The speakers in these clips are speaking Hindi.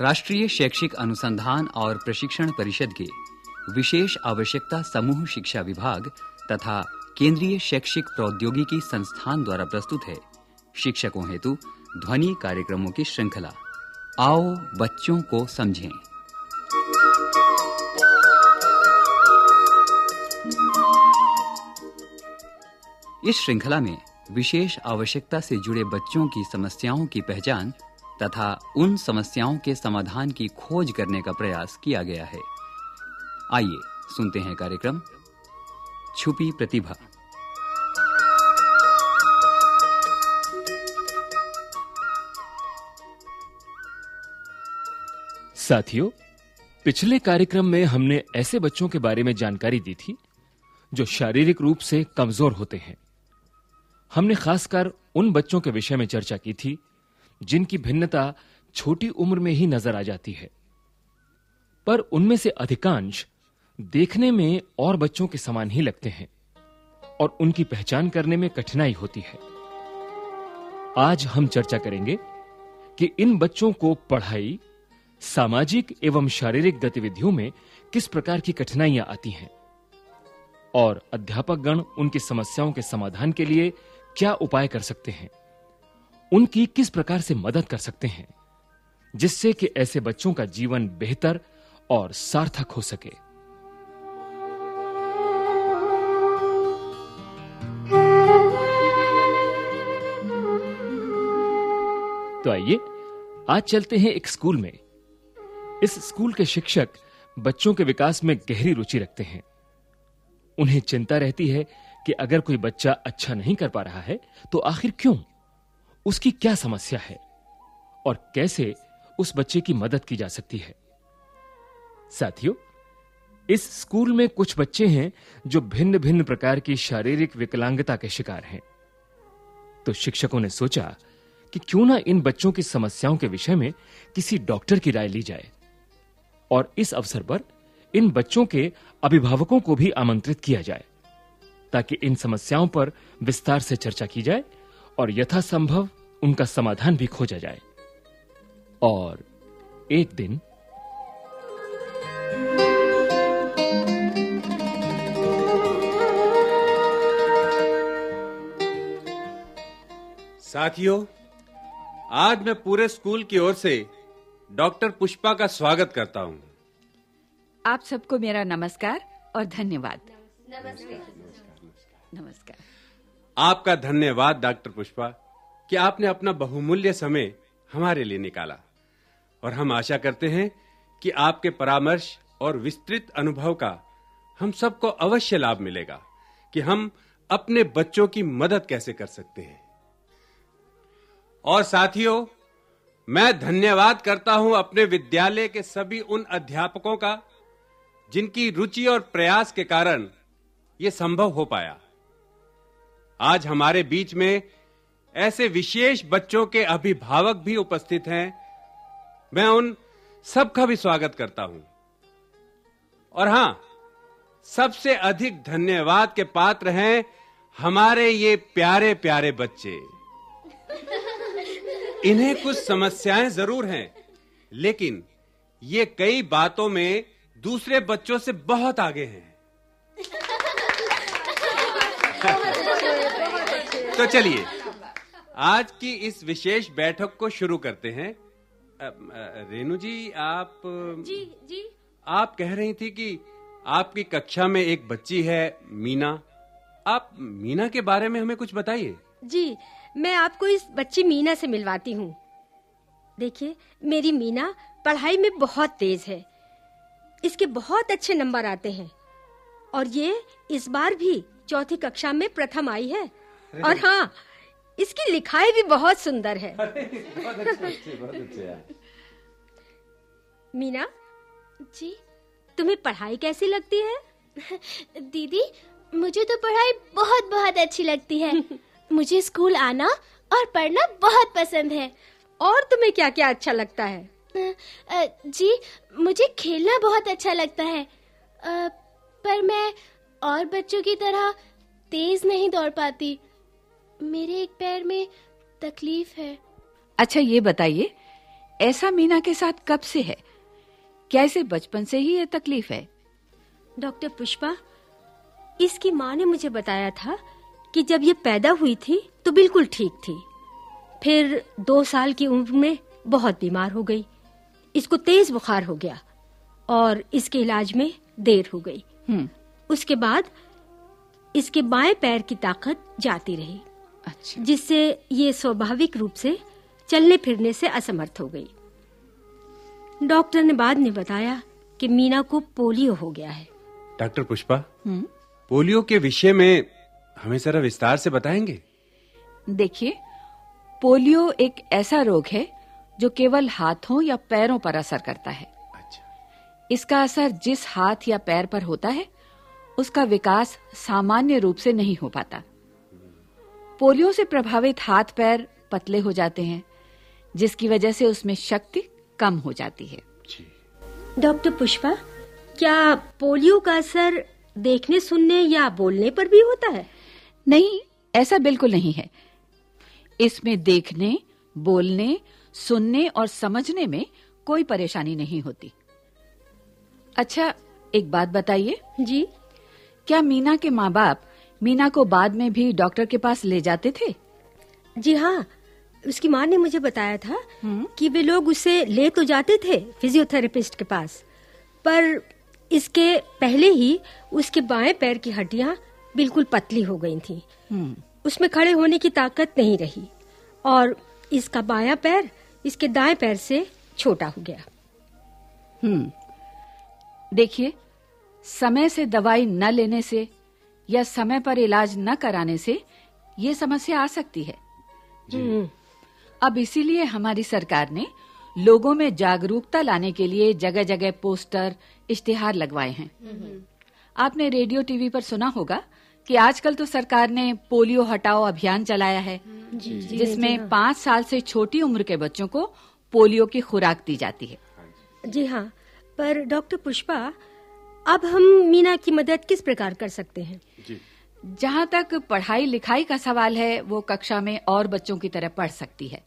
राष्ट्रीय शैक्षिक अनुसंधान और प्रशिक्षण परिषद के विशेष आवश्यकता समूह शिक्षा विभाग तथा केंद्रीय शैक्षिक प्रौद्योगिकी संस्थान द्वारा प्रस्तुत है। शिक्षकों हेतु ध्वनि कार्यक्रमों की श्रृंखला। आओ बच्चों को समझें। इस श्रृंखला में विशेष आवश्यकता से जुड़े बच्चों की समस्याओं की पहचान तथा उन समस्याओं के समाधान की खोज करने का प्रयास किया गया है। आइए सुनते हैं कार्यक्रम। छुपी प्रतिभा। साथियों, पिछले कार्यक्रम में हमने ऐसे बच्चों के बारे में जानकारी दी थी, जो शारीरिक रूप से कमज़ोर होते हैं। हमने खासकर उन बच्चों के विषय में चर्चा की थी जिनकी भिन्नता छोटी उम्र में ही नज़र आ जाती है। पर उनमें से अधिकांश देखने में और बच्चों के समान ही लगते हैं और उनकी पहचान करने में कठिनाई होती है। आज हम चर्चा करेंगे कि इन बच्चों को पढ़ाई, सामाजिक एवं शारीरिक गतिविधियों में किस प्रकार की कठिनाइयाँ आती हैं और अध्यापक गण उनकी समस्याओं के समाधान के लिए क्या उपाय कर सकते हैं। उनकी किस प्रकार से मदद कर सकते हैं, जिससे कि ऐसे बच्चों का जीवन बेहतर और सार्थक हो सके। तो आइए, आज चलते हैं एक स्कूल में। इस स्कूल के शिक्षक बच्चों के विकास में गहरी रुचि रखते हैं। उन्हें चिंता रहती है कि अगर कोई बच्चा अच्छा नहीं कर पा रहा है तो आखिर क्यों? उसकी क्या समस्या है? और कैसे उस बच्चे की मदद की जा सकती है? साथियों, इस स्कूल में कुछ बच्चे हैं जो भिन्न-भिन्न प्रकार की शारीरिक विकलांगता के शिकार हैं। तो शिक्षकों ने सोचा कि क्यों ना इन बच्चों की समस्याओं के विषय में किसी डॉक्टर की राय ली जाए और इस अवसर पर इन बच्चों के अभिभावकों को भी आमंत्रित किया जाए, ताकि इन समस्याओं पर विस्तार से चर्चा की जाए और यथासंभव उनका समाधान भी खोजा जाए। और एक दिन साथियों आज मैं पूरे स्कूल की ओर से डॉक्टर पुष्पा का स्वागत करता हूँ। आप सबको मेरा नमस्कार और धन्यवाद। नमस्कार। आपका धन्यवाद, डॉक्टर पुष्पा, कि आपने अपना बहुमूल्य समय हमारे लिए निकाला। और हम आशा करते हैं कि आपके परामर्श और विस्तृत अनुभव का हम सबको अवश्य लाभ मिलेगा, कि हम अपने बच्चों की मदद कैसे कर सकते हैं। और साथियों, मैं धन्यवाद करता हूँ अपने विद्यालय के सभी उन अध्यापकों का, जिनकी रुचि और प्रयास के कारण यह संभव हो पाया। आज हमारे बीच में ऐसे विशेष बच्चों के अभिभावक भी उपस्थित हैं। मैं उन सबका भी स्वागत करता हूँ। और हाँ, सबसे अधिक धन्यवाद के पात्र हैं हमारे ये प्यारे प्यारे बच्चे। इन्हें कुछ समस्याएँ ज़रूर हैं, लेकिन ये कई बातों में दूसरे बच्चों से बहुत आगे हैं। तो चलिए। आज की इस विशेष बैठक को शुरू करते हैं। रेणु जी आप जी जी। आप कह रही थी कि आपकी कक्षा में एक बच्ची है मीना। आप मीना के बारे में हमें कुछ बताइए। जी मैं आपको इस बच्ची मीना से मिलवाती हूँ। देखिए मेरी मीना पढ़ाई में बहुत तेज है। इसके बहुत अच्छे नंबर आते हैं। और ये इस बार भी चौथी कक्षा में प्रथम आई है। और हाँ इसकी लिखाई भी बहुत सुंदर है। बहुत अच्छे बहुत अच्छे मीना जी तुम्हें पढ़ाई कैसी लगती है? दीदी मुझे तो पढ़ाई बहुत बहुत अच्छी लगती है। मुझे स्कूल आना और पढ़ना बहुत पसंद है। और तुम्हें क्या क्या अच्छा लगता है? जी मुझे खेलना बहुत अच्छा लगता है। पर मैं और बच्चों की तरह तेज नहीं दौड़ पाती। मेरे एक पैर में तकलीफ़ है। अच्छा ये बताइए ऐसा मीना के साथ कब से है? क्या इसे बचपन से ही ये तकलीफ़ है? डॉक्टर पुष्पा इसकी माँ ने मुझे बताया था कि जब ये पैदा हुई थी तो बिल्कुल ठीक थी। फिर दो साल की उम्र में बहुत बीमार हो गई। इसको तेज बुखार हो गया और इसके इलाज में देर हो गई। हम्म। उसके बाद इसके बाएँ पैर की ताकत जाती रही। अच्छा। जिससे ये स्वाभाविक रूप से चलने फिरने से असमर्थ हो गई। डॉक्टर ने बाद में बताया कि मीना को पोलियो हो गया है। डॉक्टर पुष्पा हम्म। पोलियो के विषय में हमें जरा विस्तार से बताएँगे? देखिए पोलियो एक ऐसा रोग है जो केवल हाथों या पैरों पर असर करता है। अच्छा। इसका असर जिस हाथ या पैर पर होता है उसका विकास सामान्य रूप से नहीं हो पाता। पोलियो से प्रभावित हाथ पैर पतले हो जाते हैं जिसकी वजह से उसमें शक्ति कम हो जाती है। डॉक्टर पुष्पा क्या पोलियो का असर देखने सुनने या बोलने पर भी होता है? नहीं ऐसा बिल्कुल नहीं है। इसमें देखने बोलने सुनने और समझने में कोई परेशानी नहीं होती। अच्छा एक बात बताइए। जी। क्या मीना के माँ बाप मीना को बाद में भी डॉक्टर के पास ले जाते थे? जी हाँ उसकी माँ ने मुझे बताया था कि वे लोग उसे ले तो जाते थे फिजियोथेरेपिस्ट के पास पर इसके पहले ही उसके बाएँ पैर की हड्डियाँ बिल्कुल पतली हो गई थी। हम्म। उसमें खड़े होने की ताकत नहीं रही और इसका बाया पैर इसके दाएँ पैर से छोटा हो गया। हम्म। देखिए समय से दवाई न लेने से या समय पर इलाज न कराने से ये समस्या आ सकती है। हम्म, अब इसीलिए हमारी सरकार ने लोगों में जागरूकता लाने के लिए जगह जगह पोस्टर इश्तिहार लगवाए हैं। आपने रेडियो टीवी पर सुना होगा कि आजकल तो सरकार ने पोलियो हटाओ अभियान चलाया है जिसमें पाँच साल से छोटी उम्र के बच्चों को पोलियो की खुराक दी जाती है। जी हाँ पर डॉक्टर पुष्पा अब हम मीना की मदद किस प्रकार कर सकते हैं? जी। जहाँ तक पढ़ाई लिखाई का सवाल है वो कक्षा में और बच्चों की तरह पढ़ सकती है।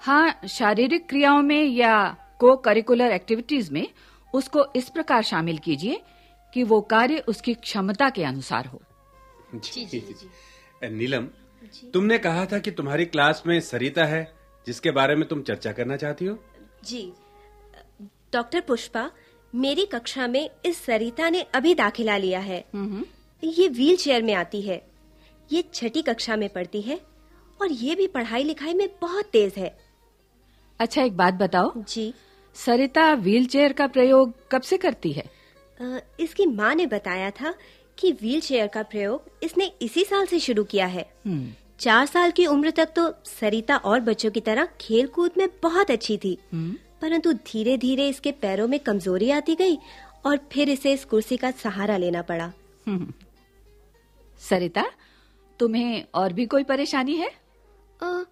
हाँ शारीरिक क्रियाओं में या को करिकुलर एक्टिविटीज़ में उसको इस प्रकार शामिल कीजिए कि वो कार्य उसकी क्षमता के अनुसार हो। जी जी जी नीलम तुमने कहा था कि तुम्हारी क्लास में सरिता है जिसके बारे में तुम चर्चा करना चाहती हो? जी। डॉक्टर पुष्पा मेरी कक्षा में इस सरिता ने अभी दाखिला लिया है। ये व्हील चेयर में आती है। ये छठी कक्षा में पढ़ती है और ये भी पढ़ाई लिखाई में बहुत तेज है। अच्छा एक बात बताओ। जी। सरिता व्हीलचेयर का प्रयोग कब से करती है? अ, इसकी माँ ने बताया था कि व्हील चेयर का प्रयोग इसने इसी साल से शुरू किया है। हम्म, चार साल की उम्र तक तो सरिता और बच्चों की तरह खेल कूद में बहुत अच्छी थी। परंतु धीरे धीरे इसके पैरों में कमज़ोरी आती गई और फिर इसे इस कुर्सी का सहारा लेना पड़ा। सरिता तुम्हें और भी कोई परेशानी है? अ,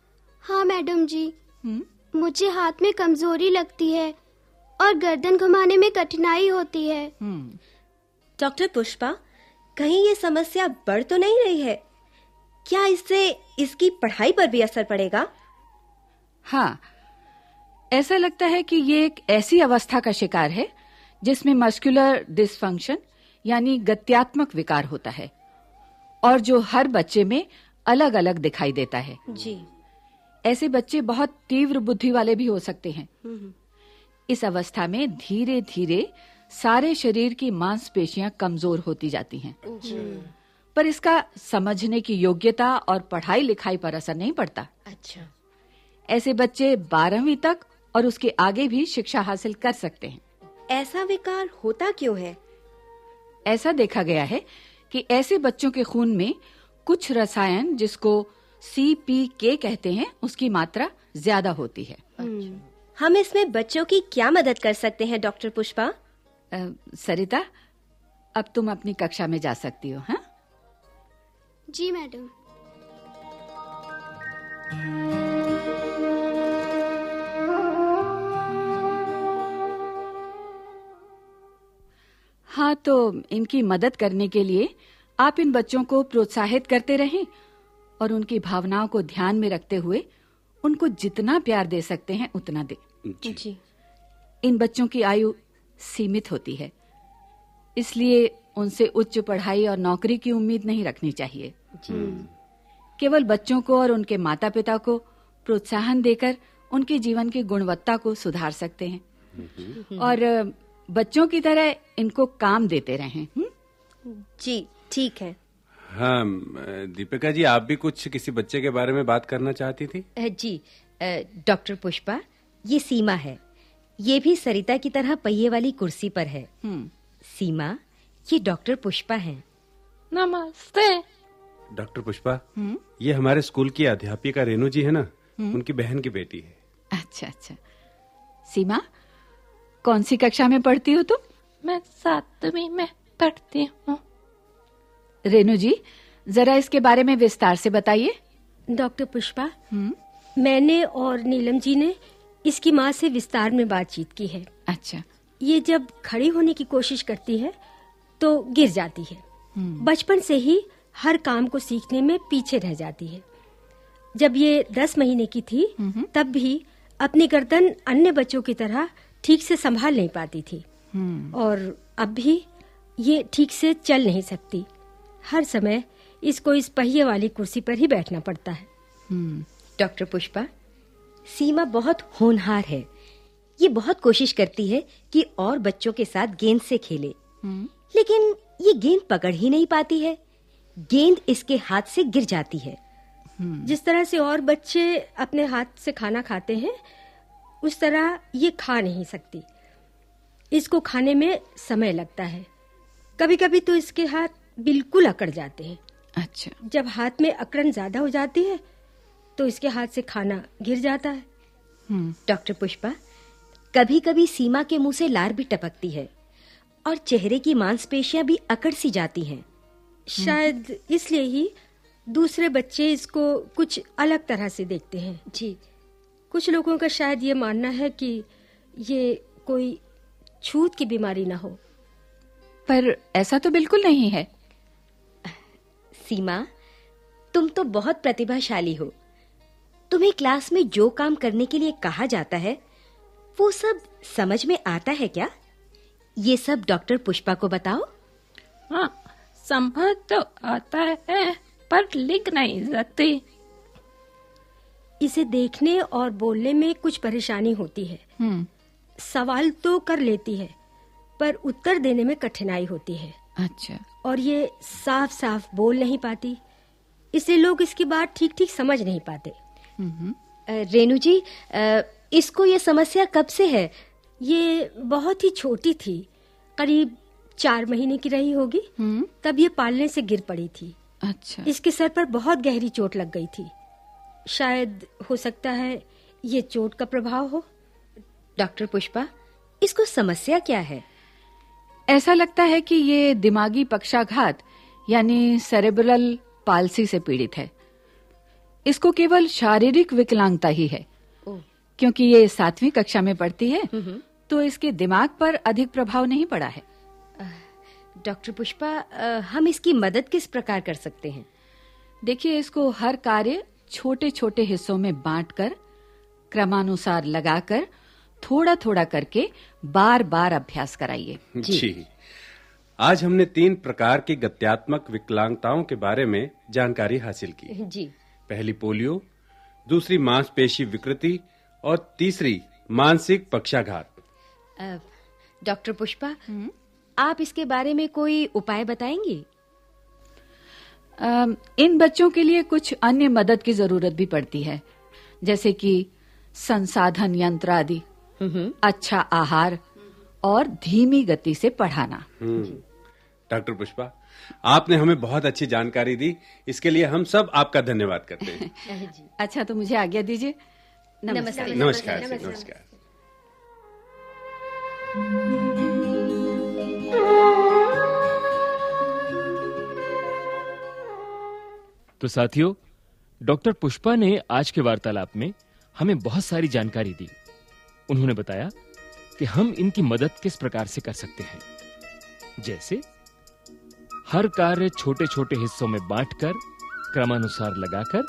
हाँ मैडम जी। हम्म, मुझे हाथ में कमज़ोरी लगती है और गर्दन घुमाने में कठिनाई होती है। हम्म। डॉक्टर पुष्पा कहीं ये समस्या बढ़ तो नहीं रही है? क्या इससे इसकी पढ़ाई पर भी असर पड़ेगा? हाँ ऐसा लगता है कि ये एक ऐसी अवस्था का शिकार है जिसमें मस्कुलर डिसफंक्शन यानी गत्यात्मक विकार होता है और जो हर बच्चे में अलग अलग दिखाई देता है। जी। ऐसे बच्चे बहुत तीव्र बुद्धि वाले भी हो सकते हैं। इस अवस्था में धीरे धीरे सारे शरीर की मांसपेशियाँ कमज़ोर होती जाती हैं। पर इसका समझने की योग्यता और पढ़ाई लिखाई पर असर नहीं पड़ता। अच्छा। ऐसे बच्चे बारहवीं तक और उसके आगे भी शिक्षा हासिल कर सकते हैं। ऐसा विकार होता क्यों है? ऐसा देखा गया है कि ऐसे बच्चों के खून में कुछ रसायन जिसको सीपीके कहते हैं उसकी मात्रा ज़्यादा होती है। हम इसमें बच्चों की क्या मदद कर सकते हैं डॉक्टर पुष्पा? सरिता अब तुम अपनी कक्षा में जा सकती हो हाँ? जी मैडम। हाँ तो इनकी मदद करने के लिए आप इन बच्चों को प्रोत्साहित करते रहें और उनकी भावनाओं को ध्यान में रखते हुए उनको जितना प्यार दे सकते हैं उतना दे। जी। जी। इन बच्चों की आयु सीमित होती है इसलिए उनसे उच्च पढ़ाई और नौकरी की उम्मीद नहीं रखनी चाहिए। केवल बच्चों को और उनके माता-पिता को प्रोत्साहन देकर उनके जीवन की गुणवत्ता को सुधार सकते हैं। और अ, बच्चों की तरह इनको काम देते रहें हम्म? जी ठीक है। हाँ दीपिका जी आप भी कुछ किसी बच्चे के बारे में बात करना चाहती थी? जी डॉक्टर पुष्पा ये सीमा है। ये भी सरिता की तरह पहिए वाली कुर्सी पर है। हम्म। सीमा ये डॉक्टर पुष्पा हैं। नमस्ते। डॉक्टर पुष्पा ये हमारे स्कूल की अध्यापिका रेणु जी है ना? उनकी बहन की बेटी है। अच्छा अच्छा। सीमा कौन सी कक्षा में पढ़ती हो तुम? मैं सातवीं में पढ़ती हूँ। रेणु जी जरा इसके बारे में विस्तार से बताइए। डॉक्टर पुष्पा मैंने और नीलम जी ने इसकी माँ से विस्तार में बातचीत की है। अच्छा। ये जब खड़ी होने की कोशिश करती है तो गिर जाती है। बचपन से ही हर काम को सीखने में पीछे रह जाती है। जब ये दस महीने की थी तब भी अपनी गर्दन अन्य बच्चों की तरह ठीक से संभाल नहीं पाती थी। और अब भी ये ठीक से चल नहीं सकती। हर समय इसको इस पहिए वाली कुर्सी पर ही बैठना पड़ता है। डॉक्टर पुष्पा? सीमा बहुत होनहार है। ये बहुत कोशिश करती है कि और बच्चों के साथ गेंद से खेले। लेकिन ये गेंद पकड़ ही नहीं पाती है। गेंद इसके हाथ से गिर जाती है। जिस तरह से और बच्चे अपने हाथ से खाना खाते हैं उस तरह ये खा नहीं सकती। इसको खाने में समय लगता है। कभी-कभी तो इसके हाथ बिल्कुल अकड़ जाते हैं। अच्छा। जब हाथ में अकड़न ज़्यादा हो जाती है तो इसके हाथ से खाना गिर जाता है। डॉक्टर पुष्पा कभी-कभी सीमा के मुँह से लार भी टपकती है और चेहरे की मांसपेशियाँ भी अकड़ सी जाती हैं। शायद इसलिए ही दूसरे बच्चे इसको कुछ अलग तरह से देखते हैं। जी। कुछ लोगों का शायद ये मानना है कि ये कोई छूत की बीमारी ना हो। पर ऐसा तो बिल्कुल नहीं है। सीमा तुम तो बहुत प्रतिभाशाली हो। तुम्हें क्लास में जो काम करने के लिए कहा जाता है वो सब समझ में आता है क्या? ये सब डॉक्टर पुष्पा को बताओ। हाँ संभव तो आता है पर लिख नहीं सकती। इसे देखने और बोलने में कुछ परेशानी होती है। हम्म। सवाल तो कर लेती है पर उत्तर देने में कठिनाई होती है। अच्छा। और ये साफ़ साफ़ बोल नहीं पाती। इसलिए लोग इसकी बात ठीक ठीक समझ नहीं पाते। अ, रेणु जी इसको ये समस्या कब से है? ये बहुत ही छोटी थी। करीब चार महीने की रही होगी। तब ये पालने से गिर पड़ी थी। अच्छा। इसके सर पर बहुत गहरी चोट लग गई थी। शायद हो सकता है ये चोट का प्रभाव हो। डॉक्टर पुष्पा इसको समस्या क्या है? ऐसा लगता है कि ये दिमागी पक्षाघात यानी सेरेब्रल पालसी से पीड़ित है। इसको केवल शारीरिक विकलांगता ही है। क्योंकि ये सातवीं कक्षा में पढ़ती है तो इसके दिमाग पर अधिक प्रभाव नहीं पड़ा है। डॉक्टर पुष्पा हम इसकी मदद किस प्रकार कर सकते हैं? देखिए इसको हर कार्य छोटे छोटे हिस्सों में बांटकर क्रमानुसार लगाकर थोड़ा थोड़ा करके बार बार अभ्यास कराइए। जी। आज हमने तीन प्रकार की गत्यात्मक विकलांगताओं के बारे में जानकारी हासिल की। जी। पहली पोलियो दूसरी मांसपेशी विकृति और तीसरी मानसिक पक्षाघात। डॉक्टर पुष्पा आप इसके बारे में कोई उपाय बताएँगे? इन बच्चों के लिए कुछ अन्य मदद की ज़रूरत भी पड़ती है जैसे कि संसाधन यंत्र आदि अच्छा आहार और धीमी गति से पढ़ाना। डॉक्टर पुष्पा आपने हमें बहुत अच्छी जानकारी दी इसके लिए हम सब आपका धन्यवाद करते हैं। अच्छा तो मुझे आज्ञा दीजिए। नमस्कार। जी, नमस्कार। तो साथियों, डॉक्टर पुष्पा ने आज के वार्तालाप में हमें बहुत सारी जानकारी दी। उन्होंने बताया कि हम इनकी मदद किस प्रकार से कर सकते हैं। जैसे, हर कार्य छोटे छोटे हिस्सों में बांटकर, क्रमानुसार लगाकर,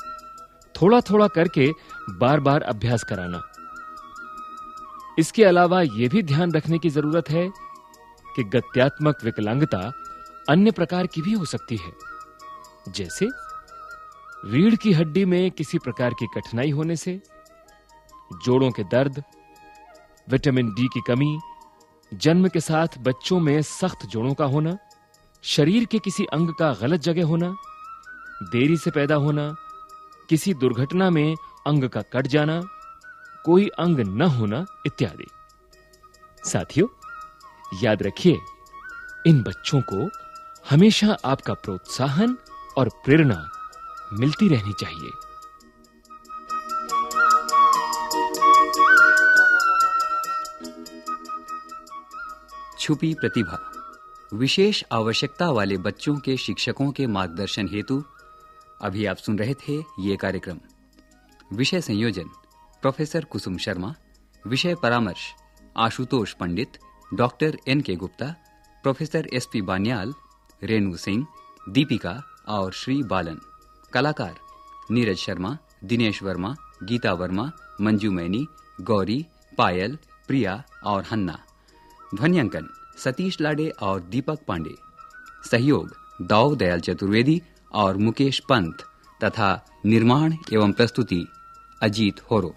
थोड़ा-थोड़ा करके बार-बार अभ्यास कराना। इसके अलावा यह भी ध्यान रखने की ज़रूरत है कि गत्यात्मक विकलांगता अन्य प्रकार की भी हो सकती है। जैसे रीढ़ की हड्डी में किसी प्रकार की कठिनाई होने से, जोड़ों के दर्द, विटामिन डी की कमी, जन्म के साथ बच्चों में सख्त जोड़ों का होना, शरीर के किसी अंग का गलत जगह होना, देरी से पैदा होना, किसी दुर्घटना में अंग का कट जाना, कोई अंग न होना इत्यादि। साथियों, याद रखिए, इन बच्चों को हमेशा आपका प्रोत्साहन और प्रेरणा मिलती रहनी चाहिए। छुपी प्रतिभा। विशेष आवश्यकता वाले बच्चों के शिक्षकों के मार्गदर्शन हेतु अभी आप सुन रहे थे ये कार्यक्रम। विषय संयोजन, प्रोफेसर कुसुम शर्मा। विषय परामर्श, Ashutosh Pandit, doctor N K Gupta, professor S P Baniyal, Renu Singh, Deepika और श्री बालन। कलाकार नीरज शर्मा, दिनेश वर्मा, गीता वर्मा, मंजू मैनी, गौरी, पायल, प्रिया और हन्ना। ध्वनियांकन सतीश लाडे और दीपक पांडे। सहयोग दाऊ दयाल चतुर्वेदी और मुकेश पंत तथा निर्माण एवं प्रस्तुति अजीत होरो।